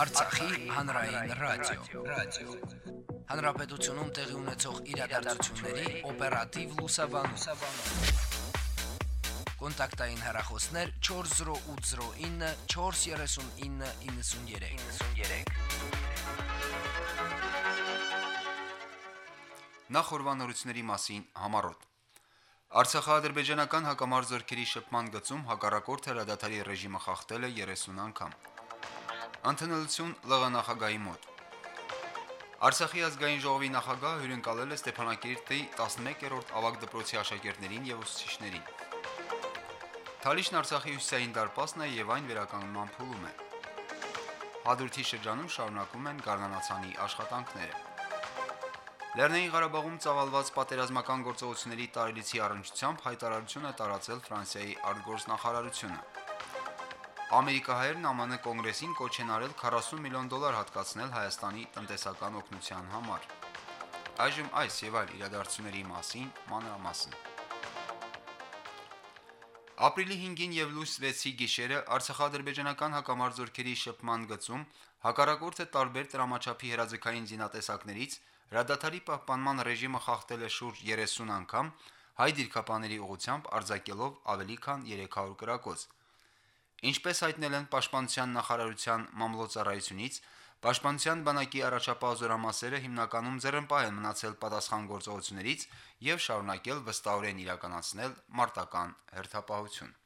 Արցախի հանրային ռադիո, ռադիո։ Հանրապետությունում տեղի ունեցող իրադարձությունների օպերատիվ լուսաբանում։ Կոնտակտային հեռախոսներ 40809 43993։ 93։ Նախորbanությունների մասին համառոտ Արցախա-ադրբեջանական հակամարձությունների շփման գծում հակառակորդ հրադադարի ռեժիմը խախտել է 30 անգամ։ Անթնելություն ԼՂ նախագահի մոտ Արցախի ազգային ժողովի նախագահը հյուրընկալել է Ստեփանակերտի 11-րդ ավագ դպրոցի աշակերտներին եւ ուսուցիչներին։ Թալիշն Արցախի հյուսիսային դարպասն է եւ այն վերականգնման փուլում է։ Հադրութի շրջանում շարունակվում են գարնանացանի աշխատանքները։ Լեռնային Ղարաբաղում ծավալված պատերազմական գործողությունների տարելիցի առնչությամբ հայտարարություն է տարածել Ֆրանսիայի արտգործնախարարությունը։ Ամերիկահայերն ԱՄՆ կոնգրեսին կոչ են արել 40 միլիոն դոլար հատկացնել Հայաստանի տնտեսական օգնության համար։ Այժմ այս եւ այլ իրադարձությունների մասին մանրամասն։ Ապրիլի 5-ին եւ լույս 6-ի գիշերը Արցախա-ադրբեջանական հակամարձությունների շփման գծում հակառակորդը տարբեր տրամաչափի հրաձգային զինատեսակներից հրադադարի պահպանման ռեժիմը խախտել է շուրջ 30 անգամ հայ դիրքապաների ուղությամբ արձակելով ավելի քան 300 կրակոց։ Ինչպես հայտնել են Պաշտպանության նախարարության մամլոյցարայությունից, Պաշտպանության բանակի առաջապահ զորամասերը հիմնականում ձեռնպահ են մնացել պատասխան գործողություններից եւ շարունակել վստահորեն իրականացնել մարտական հերթապահություն։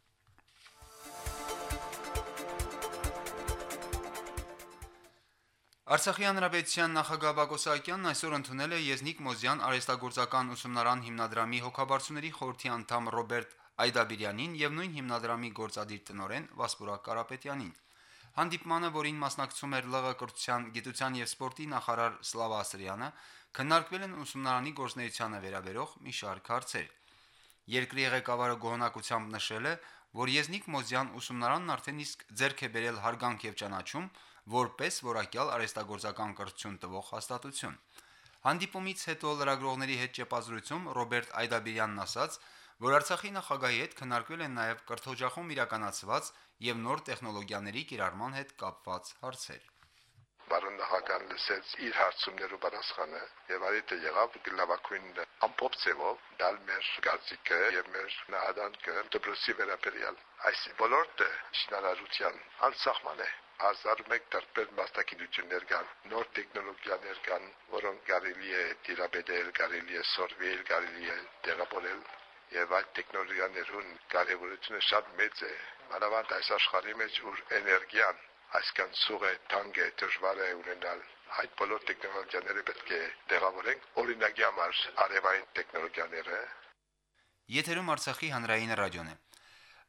Արցախի հանրապետության նախագահ Բակո Սահակյանն այսօր ընդունել է Եզնիկ Մոզյան արհեստագործական ուսումնարան հիմնադրամի հոգաբարձուների խորհրդի անդամ Ռոբերտ Այդաբիրյանին եւ նույն հիմնադրամի գործադիր տնօրեն Վասպուրակ Կարապետյանին։ Հանդիպմանը, որին մասնակցում էր ԼՂ կրթության, գիտության եւ սպորտի նախարար Սլավա Ասրյանը, քննարկվել են ուսումնարանի գործնեությանը վերաբերող մի շարք հարցեր։ Երկրի ղեկավարը գոհնակությամբ նշել է, որ Եզնիկ Մոզյան ուսումնարանն արդեն իսկ ձեռք է բերել հարգանք եւ ճանաչում որպես որակյալ արհեստագործական կրթություն տվող հաստատություն։ Հանդիպումից հետո լրագրողների հետ ճեպազրույցում Ռոբերտ Այդաբիրյանն ասաց, որ Արցախի նախագահի հետ քննարկվել են նաև կրթօջախում իրականացված եւ նոր տեխնոլոգիաների կիրառման հետ կապված հարցեր։ Բարոն նախագահան լսեց իր հարցումներու պատասխանը եւ այդ եղավ գլավակույն ամփոփ ծևով դալ մեր գազիկը եւ մեր նահատակը դպրոցի վերաբերյալ այս ոլորտը շինարարության անսահման է հազար մեկ տարբեր մասնակցություններ կան, նոր տեխնոլոգիաներ կան, որոնք կարելի է դիրաբեդել, կարելի է սորվել, կարելի է տեղավորել եւ այդ տեխնոլոգիաներուն կարևորությունը շատ մեծ է։ Մանավանդ այս աշխարհի մեջ որ էներգիան այսքան սուղ է, թանկ է, դժվար է ունենալ այդ բոլոր տեխնոլոգիաները պետք է տեղավորենք օրինակի համար արևային տեխնոլոգիաները Եթերում Արցախի հանրային ռադիոն է։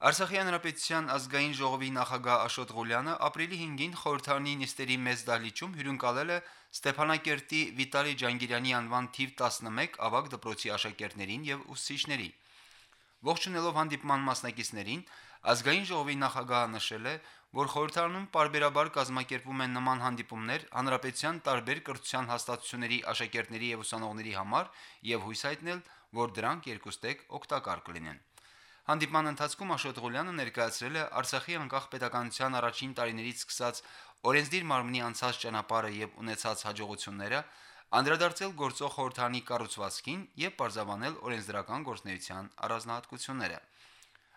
Արցախի հանրապետության ազգային ժողովի նախագահ Աշոտ Ղուլյանը ապրիլի 5-ին խորհրդանի նիստերի մեծ դահլիճում հյուրընկալել է Ստեփանակերտի Վիտալի Ջանգիրյանի անվան թիվ 11 ավագ դպրոցի աշակերտներին եւ ուսուցիչներին։ Ողջունելով հանդիպման մասնակիցներին, ազգային ժողովի նախագահը նշել է, որ խորհրդարանում parberabar կազմակերպվում են նման հանդիպումներ հանրապետության տարբեր կրթության հաստատությունների աշակերտների եւ ուսանողների համար եւ հույս հայտնել, որ դրանք երկուստեք օգտակար կլինեն։ Հանդիպման ընթացքում Աշոտ Ղուլյանը ներկայացրել է Արցախի անկախ պետականության առաջին տարիներից սկսած օրենսդիր մարմնի անցած ճանապարհը եւ ունեցած հաջողությունները, անդրադարձել գործող խորհրդանի կառուցվածքին եւ բարձավանել օրենսդրական գործնեության առանձնահատկությունները։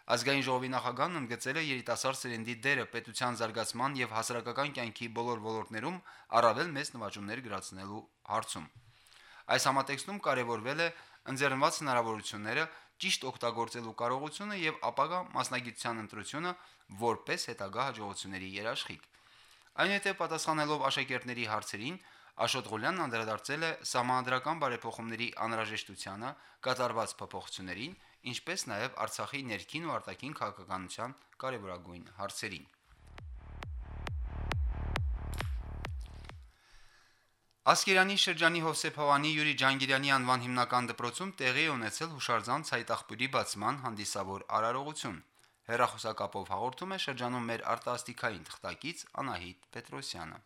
Ազգային ժողովի նախագահն ընդգծել է երիտասարդ սերնդի դերը պետության զարգացման եւ հասարակական կյանքի բոլոր ոլորտներում առավել մեծ նվաճումներ գրացնելու հարցում։ Այս համատեքստում կարևորվել է ընձեռնված հնարավորությունները ճիշտ օգտագործելու կարողությունը եւ ապագա մասնագիտության ընտրությունը որպես հետագա հաջողությունների երաշխիք։ Այնուհետև պատասխանելով աշակերտների հարցերին, Աշոտ Ղուլյանն անդրադարձել է համանդրական բարեփոխումների անհրաժեշտությանը, կատարված փոփոխություններին, ինչպես նաև Արցախի ներքին ու արտաքին քաղաքականության կարևորագույն հարցերին։ Ասկերանի շրջանի Հովսեփ Հովանի Յուրի Ջանգիրյանի անվան հիմնական դպրոցում տեղի ունեցել հուշարձան ցայտախբյուրի բացման հանդիսավոր արարողություն։ Հերախոսակապով հաղորդում է շրջանում մեր արտասթիկային թղթակից Անահիտ Պետրոսյանը։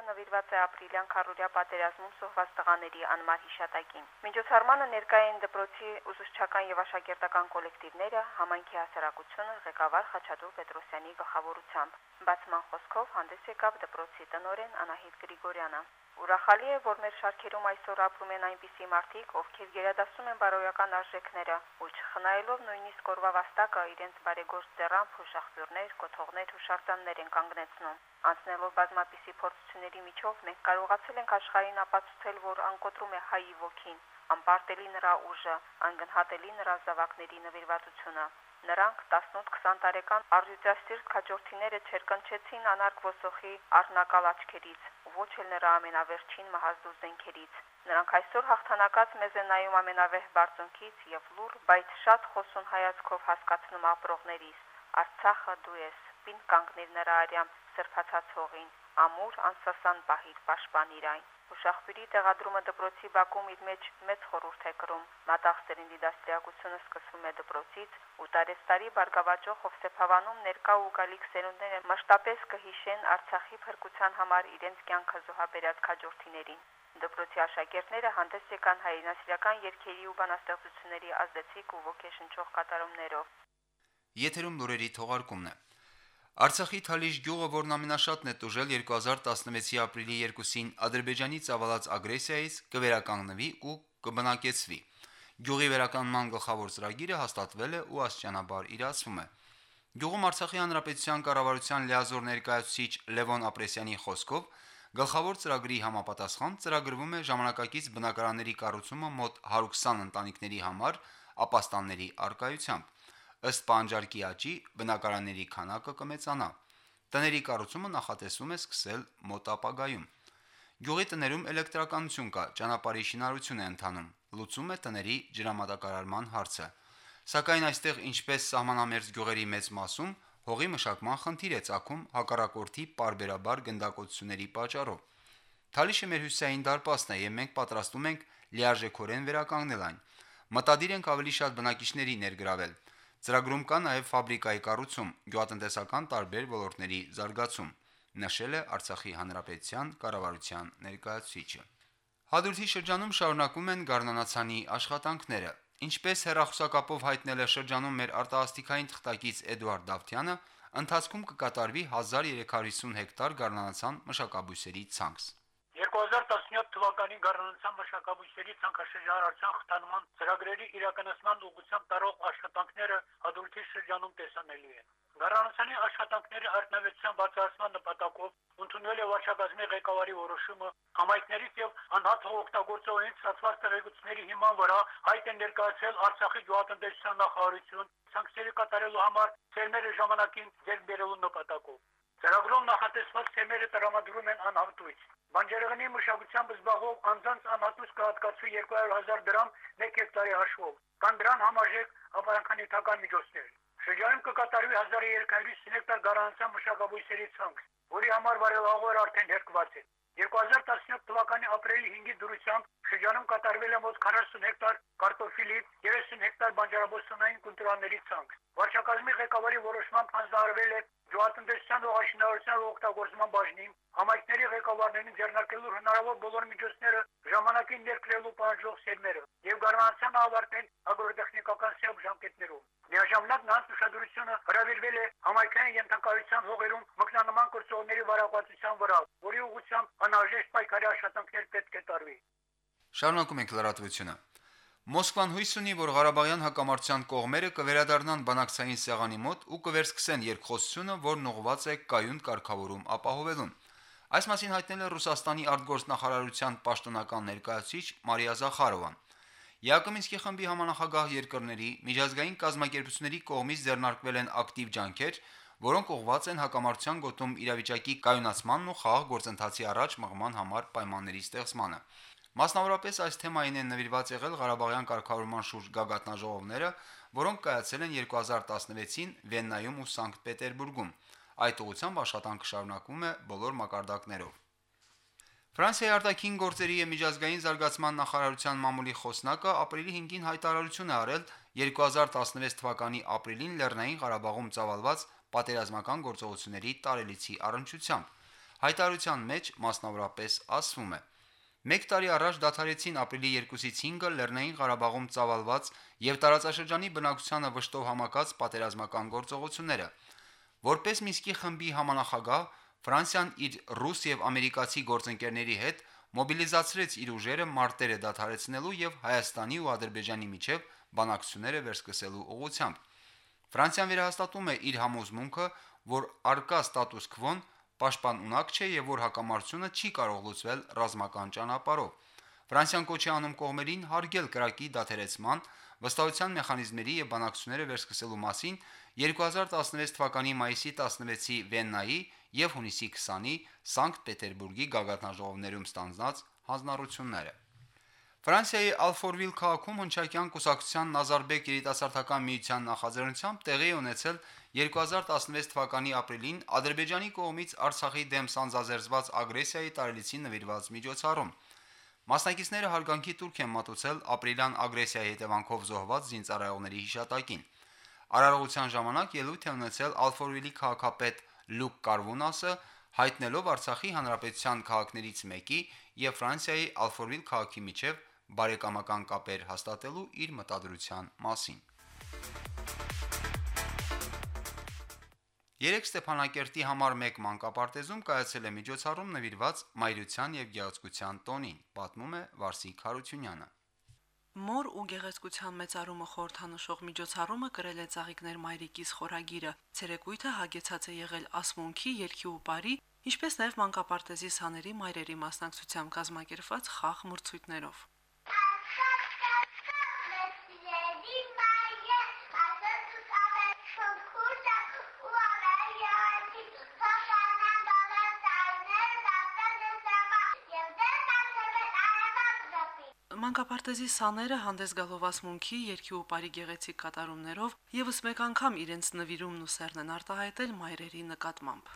Օրը նվիրված է ապրիլյան քարորյա պատերազմում սողված տղաների անմար հիշատակին։ Միջոցառմանը ներկայ են դպրոցի ուսուցչական եւ աշակերտական կոլեկտիվները, համայնքի հասարակությունը ղեկավար Խաչատուր Պետրոսյանի գլխավորությամբ։ Բացման խոսքով հանդես եկավ դպրոցի տնօրեն Անահիտ Գրիգորյանը։ Ուրախալի է, որ մեր շարքերում այսօր ապրում են այնպիսի մարդիկ, ովքեր գերադասում են բարոյական արժեքները, ու չխնայելով նույնիսկ օրվա վաստակը իրենց բարեգործ ձեռամբ հուշախբյուրներ, կոթողներ ու շարտաններ են կանգնեցնում։ Անցնելով բազմապիսի փորձությունների միջով մենք կարողացել ենք աշխարհին ապացուցել, որ անկոտրում է հայի ոգին, անպարտելի նրա ուժը, անգնահատելի նրա զավակների նվիրվածությունը։ Նրանք 18-20 տարեկան արժույթասիրտ քաջորդիները չերկնչեցին անարգ ոսոխի առնակալ աչքերից, ոչ էլ նրա ամենավերջին մահազդու զենքերից։ Նրանք այսօր հաղթանակած մեզ են նայում ամենավեհ բարձունքից եւ լուր, բայց շատ խոսուն հայացքով հասկացնում ապրողներիս. Արցախը դու ես, պին կանգնիր նրա արյամբ սրբացած հողին, ամուր անսասան պահիր պաշտպանիր այն։ Ուշախբյուրի տեղադրումը դպրոցի բակում իր մեջ մեծ խորհուրդ է կրում։ Մատաղ սերնդի դաստիարակությունը սկսվում է դպրոցից, ու տարեստարի բարգավաճող Հովսեփ-Հավանում ներկա ու գալիք սերունդները մասշտաբես կհիշեն Արցախի փրկության համար իրենց կյանքը զոհաբերած քաջորդիներին։ Դպրոցի աշակերտները հանդես եկան հայրենասիրական երգերի ու բանաստեղծությունների ազդեցիկ ու ոգեշնչող կատարումներով։ Եթերում լուրերի թողարկումն է։ Արցախի Թալիշ գյուղը, որն ամենաշատն է տուժել 2016-ի ապրիլի 2-ին Ադրբեջանի ծավալած ագրեսիայից, կվերականգնվի ու կբնակեցվի։ Գյուղի վերականգնման գլխավոր ծրագիրը հաստատվել է ու աստիճանաբար իրացվում է։ Գյուղում Արցախի Հանրապետության կառավարության լիազոր ներկայացուցիչ Լևոն Ապրեսյանի խոսքով գլխավոր ծրագրի համապատասխան ծրագրվում է ժամանակակից բնակարանների կառուցումը մոտ 120 ընտանիքների համար ապաստանների արկայությամբ ըստ պանջարկի աճի բնակարանների քանակը կմեծանա։ Տների կառուցումը նախատեսվում է սկսել մոտ ապագայում։ Գյուղի տներում էլեկտրականություն կա, ճանապարհի շինարարություն է ընթանում, լուծում է տների ջրամատակարարման հարցը։ Սակայն այստեղ ինչպես սահմանամերձ գյուղերի մեծ մասում հողի մշակման խնդիր է ցակում հակառակորդի parberabar գնդակոծությունների պատճառով։ Թալիշը մեր հյուսային դարպասն է եւ մենք պատրաստում ենք լիարժեքորեն վերականգնել այն։ Մտադիր ենք ավելի շատ բնակիչների ներգրավել։ Ծրագրում կա նաև ֆաբրիկայի կառուցում, գյուղատնտեսական տարբեր ոլորտների զարգացում, նշել է Արցախի հանրապետության կառավարության ներկայացուցիչը։ Հադրութի շրջանում շարունակում են գառնանացանի աշխատանքները։ Ինչպես հերախոսակապով հայտնել է շրջանում մեր արտահասթիկային թղթակից Էդուարդ Դավթյանը, ընթացքում կկատարվի 1350 հեկտար գառնանացան մշակաբույսերի ցանց։ 2017 թվականին գառնանացան մշակաբույսերի ցանկաշրջանառության խթանման ծրագրերի իրականացման ուղղությամբ տարող աշխատանքները Ադուլթի շրջանում տեսանելի են։ Գառնանացանի աշխատանքների արդյունավետության բացահայտման նպատակով ընդունվել է վարչակազմի ղեկավարի որոշումը համայնքներից եւ անհատ օգտագործողին ստացված տեղեկությունների հիման վրա հայտ են ներկայացել Արցախի գյուղատնտեսության նախարարություն սանկցիաների կատարելու համար ֆերմերի ժամանակին ձեռք բերելու նպատակով։ Ծրագրով նախատեսված թեմերը տրամադրում են անհատույց։ Բանջարեղենի մշակությամբ զբաղվող անձանց անհատույց կհատկացվի 200.000 դրամ 1 հեկտարի հաշվով։ Կան դրան համաժեք ապարանքանյութական միջոցներ։ Շրջանում կկատարվի 1350 հեկտար գարանցան մշակաբույսերի ցանց, որի համար վարելավեր արդեն հերկված են։ 2017 թվականի ապրիլի 5-ի դուրսությամբ շրջանում կատարվել է մոտ 40 հեկտար կարտոֆիլի, 30 հեկտար բանջարաբոստանային կուլտուրաների ցանց։ Վարչակազմի ղեկավարի որոշմամբ հանձնարարվել է Գյուղատնտեսության ողաշինարարության օգտագործման բաժնին համայնքների ղեկավարներին ձեռնարկելու հնարավոր բոլոր միջոցները ժամանակին ներկրելու պահանջող սերմերը եւ գարնանացան ավարտել ագրոտեխնիկական սեփ ժամկետներով։ Միաժամանակ նրանց ուշադրությունը հրավիրվել է համայնքային ենթակայության հողերում մկնանման կրծողների վարակվածության վրա, որի ուղղությամբ անհրաժեշտ պայքարի աշխատանքներ պետք է տարվի։ Շարունակում ենք լրատվությունը։ Մոսկվան հույս ունի, որ Ղարաբաղյան հակամարտության կողմերը կվերադառնան բանակցային սեղանի մոտ ու կվերսկսեն երկխոսությունը, որն ուղղված է կայուն կարգավորում ապահովելուն։ Այս մասին հայտնել է Ռուսաստանի արտգործնախարարության պաշտոնական ներկայացուցիչ Մարիա Զախարովան։ Յակոմինսկի խմբի համանախագահ երկրների միջազգային կազմակերպությունների կողմից ձեռնարկվել են ակտիվ ջանքեր, որոնք ուղղված են հակամարտության գոտում իրավիճակի կայունացմանն ու խաղաղ գործընթացի առաջ մղման համար պայմանների ստեղծմանը։ Մասնավորապես այս թեմային են նվիրված եղել Ղարաբաղյան կարգավորման շուրջ գագաթնաժողովները, որոնք կայացել են 2016-ին Վեննայում ու Սանկտ Պետերբուրգում։ Այդ ուղղությամբ աշխատանքը շարունակվում է բոլոր մակարդակներով։ Ֆրանսիայի արտաքին գործերի եւ միջազգային զարգացման նախարարության մամուլի խոսնակը ապրիլի 5-ին հայտարարություն է արել 2016 թվականի ապրիլին Լեռնային Ղարաբաղում ծավալված պատերազմական գործողությունների տարելիցի առնչությամբ։ Հայտարարության մեջ մասնավորապես ասվում է. Մեկ տարի առաջ դադարեցին ապրիլի 2-ից 5-ը Լեռնային Ղարաբաղում ծավալված եւ տարածաշրջանի բնակչությանը վշտով համակած պատերազմական գործողությունները։ Որպես Մինսկի խմբի համանախագահ Ֆրանսիան իր ռուս եւ ամերիկացի գործընկերների հետ մոբիլիզացրեց իր ուժերը մարտերը դադարեցնելու եւ Հայաստանի ու Ադրբեջանի միջև բանակցությունները վերսկսելու ուղղությամբ։ Ֆրանսիան վերահաստատում է իր համոզմունքը, որ արկա ստատուս քվոն պաշտպան ունակ չէ եւ որ հակամարտությունը չի կարող լուծվել ռազմական ճանապարհով։ Ֆրանսիան կոչ է անում կողմերին հարգել կրակի դադարեցման, վստահության մեխանիզմների եւ բանակցությունները վերսկսելու մասին 2016 թվականի մայիսի 16-ի Վեննայի եւ հունիսի 20-ի Սանկտ Պետերբուրգի գագաթնաժողովներում ստանձնած հանձնառությունները։ Ֆրանսիայի Ալֆորվիլ քաղաքում հնչակյան կուսակցության Նազարբեկ երիտասարդական միության նախաձեռնությամբ տեղի ունեցել 2016 թվականի ապրիլին Ադրբեջանի կողմից Արցախի դեմ սանձազերծված ագրեսիայի տարելիցին նվիրված միջոցառում։ Մասնակիցները հարգանքի турք են մատուցել ապրիլյան ագրեսիայի հետևանքով զոհված զինծառայողների հիշատակին։ Արարողության ժամանակ ելույթ է ունեցել Ալֆորվիլի քաղաքապետ Լուկ Կարվունասը, հայտնելով Արցախի հանրապետության քաղաքներից մեկի եւ Ֆրանսիայի Ալֆորվիլ քաղաքի միջև բարեկամական կապեր հաստատելու իր մտադրության մասին։ Երեք Ստեփանակերտի համար 1 մանկապարտեզում կայացել է միջոցառում նվիրված մայրության եւ գեղեցկության տոնին, պատմում է Վարսիկ Հարությունյանը։ Մոր ու գեղեցկության մեծարումը խորհրդանշող միջոցառումը կրել է ցաղիկներ մայրիկիս խորագիրը։ Ցերեկույթը հագեցած է եղել ասմունքի, երկի ու բարի, ինչպես նաև մանկապարտեզի սաների մայրերի մասնակցությամբ կազմակերպված խաղ մրցույթներով։ Մանկապարտեզի սաները հանդես գալով ասմունքի, երկի ու բարի գեղեցիկ կատարումներով եւս մեկ անգամ իրենց նվիրումն ու սերն են արտահայտել մայրերի նկատմամբ։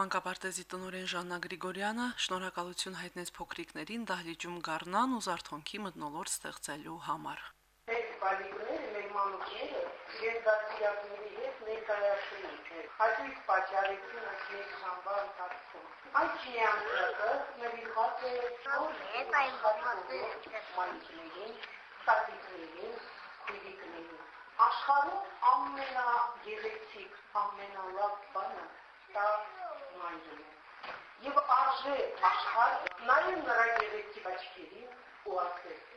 Մանկապարտեզի տնօրեն Ժաննա Գրիգորյանը շնորհակալություն հայտնեց փոքրիկներին դահլիճում գառնան ու զարթոնքի մտնոլորտ ստեղծելու համար։ Մեր բալիկները, մեր մանուկները իրենց դասիրակների հետ ներկայացրին, հաջիկ պատճառեցին այս մեկ համբար ընթացքում։ Այս միամտը նվիրված է մայրիկներին, տատիկներին, քույրիկներին։ Աշխարհում ամենագեղեցիկ, ամենալավ բանը դա մայրն է։ Եվ արժե աշխարհ նայեն նրա գեղեցիկ աչքերին ու ասել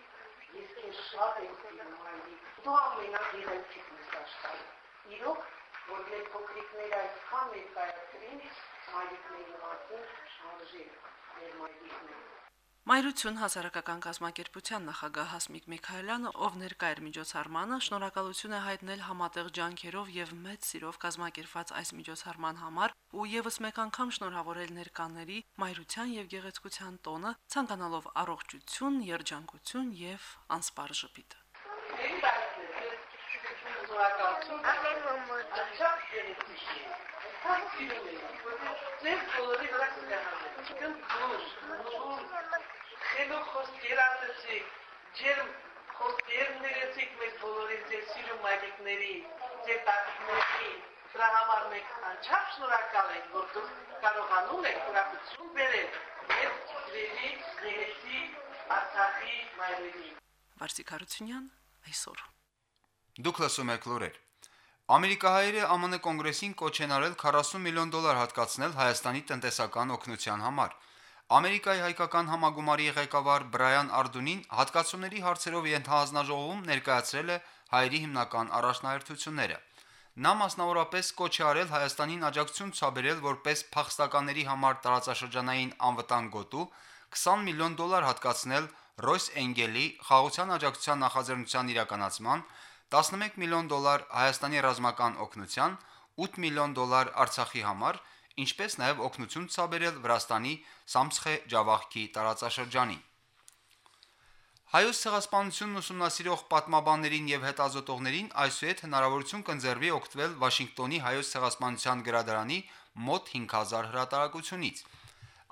Քեզ շատ սիրում, մայրիկ։ Դու ամենագեղեցիկն ես աշխարհում։ Իրոք, որ մեր փոքրիկները այսքան ներկայացրին, մայրիկների մասին շարժի մեր մայրիկները։ Մայրություն հասարակական կազմակերպության նախագահ Հասմիկ Միքայելյանը, ով ներկա էր միջոցառմանը, շնորհակալություն է հայտնել համատեղ ջանքերով եւ մեծ սիրով կազմակերպված այս միջոցառման համար ու եւս մեկ անգամ շնորհավորել ներկաների մայրության եւ գեղեցկության տոնը, ցանկանալով առողջություն, երջանկություն եւ անսպար ժպիտ։ Ձեր բոլորի վրա կգանան։ Չկան բոլոր խելոք խոսքեր ասեցիք, ջերմ խոսքեր ներեցիք մեզ բոլորին ձեր սիրում այդիկների, ձեր տակների, դրա համար մենք անչափ շնորհակալ ենք, որ դուք կարողանում եք ուրախություն բերել մեր ծրերի գեղեցի Արցախի մայրերի։ Վարսիկ Հարությունյան այսօր։ Դուք լսում եք լուրեր։ Ամերիկահայերը ԱՄՆ կոնգրեսին կոչ են արել 40 միլիոն դոլար հատկացնել Հայաստանի տնտեսական օգնության համար։ Ամերիկայի հայկական համագումարի ղեկավար Բրայան Արդունին հատկացումների հարցերով ենթահանձնաժողովում ներկայացրել է հայերի հիմնական առաջնահերթությունները։ Նա մասնավորապես կոչ է արել Հայաստանին աջակցություն ցաբերել որպես փախստականների համար տարածաշրջանային անվտանգ գոտու 20 միլիոն դոլար հատկացնել Ռոյս Էնգելի խաղաղության աջակցության նախաձեռնության իրականացման, 11 միլիոն դոլար Հայաստանի ռազմական օգնության, 8 միլիոն դոլար Արցախի համար ինչպես նաև օգնություն ցաբերել Վրաստանի Սամցխե Ջավախքի տարածաշրջանին։ Հայոց ցեղասպանությունն ուսումնասիրող պատմաբաններին եւ հետազոտողներին այսուհետ հնարավորություն կընձեռվի օգտվել Վաշինգտոնի Հայոց ցեղասպանության գրադարանի մոտ 5000 հրատարակությունից։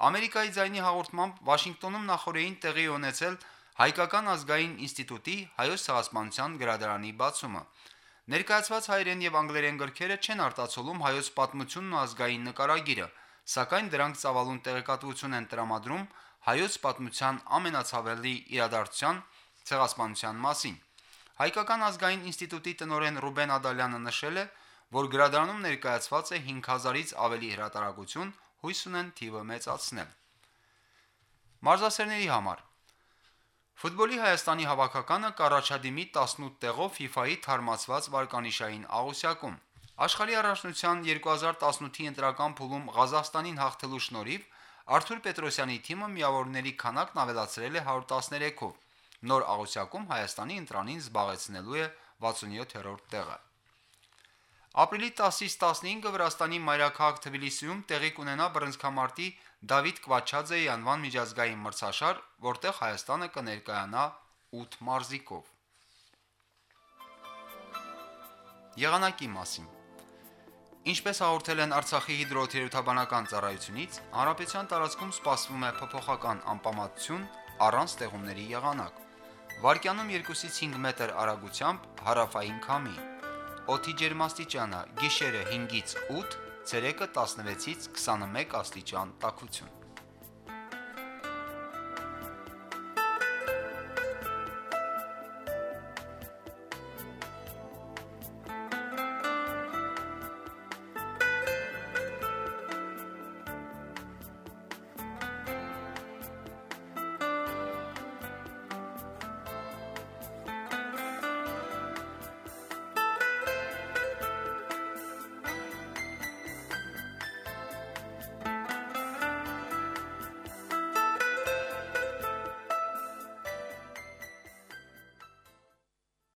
Ամերիկայի ձայնի հաղորդմամբ Վաշինգտոնում նախորդին տեղի ունեցել Հայկական ազգային ինստիտուտի հայոց ցեղասպանության գրադարանի բացումը։ Ներկայացված հայերեն եւ անգլերեն գրքերը չեն արտացոլում հայոց պատմությունն ու ազգային նկարագիրը, սակայն դրանք ծավալուն տեղեկատվություն են տրամադրում հայոց պատմության ամենացավելի իրադարձության ցեղասպանության մասին։ Հայկական ազգային ինստիտուտի տնօրեն Ռուբեն Ադալյանը նշել է, որ գրադարանում ներկայացված է 5000-ից ավելի հրատարակություն, հույս ունեն թիվը մեծացնել։ Մարզասերների համար Ֆուտբոլի Հայաստանի հավաքականը կառաջադիմի 18 տեղով FIFA-ի թարմացված վարկանիշային աղյուսակում։ Աշխարհի առաջնության 2018-ի ընտրական փուլում Ղազախստանին հաղթելու շնորհիվ Արթուր Պետրոսյանի թիմը միավորների քանակն ավելացրել է 113-ով։ Նոր աղյուսակում Հայաստանի ընտրանին զբաղեցնելու է 67-րդ տեղը։ Ապրիլի 10-ից 15-ը Վրաստանի մայրաքաղաք Թբիլիսիում տեղի կունենա բռնցքամարտի Դավիթ Կվաչաձեի անվան միջազգային մրցաշար, որտեղ Հայաստանը կներկայանա 8 մարզիկով։ Եղանակի մասին. Ինչպես հաղորդել են Արցախի հիդրոթերապևտաբանական ծառայությունից, հարաբեցյան տարածքում սպասվում է փոփոխական անպամատություն առանց ստեղումների եղանակ։ Վարկյանում 2-ից 5 մետր արագությամբ հարավային քամի։ Օդի ջերմաստիճանը՝ գիշերը 5-ից 8, ցերեկը 16-ից 21 աստիճան տաքություն։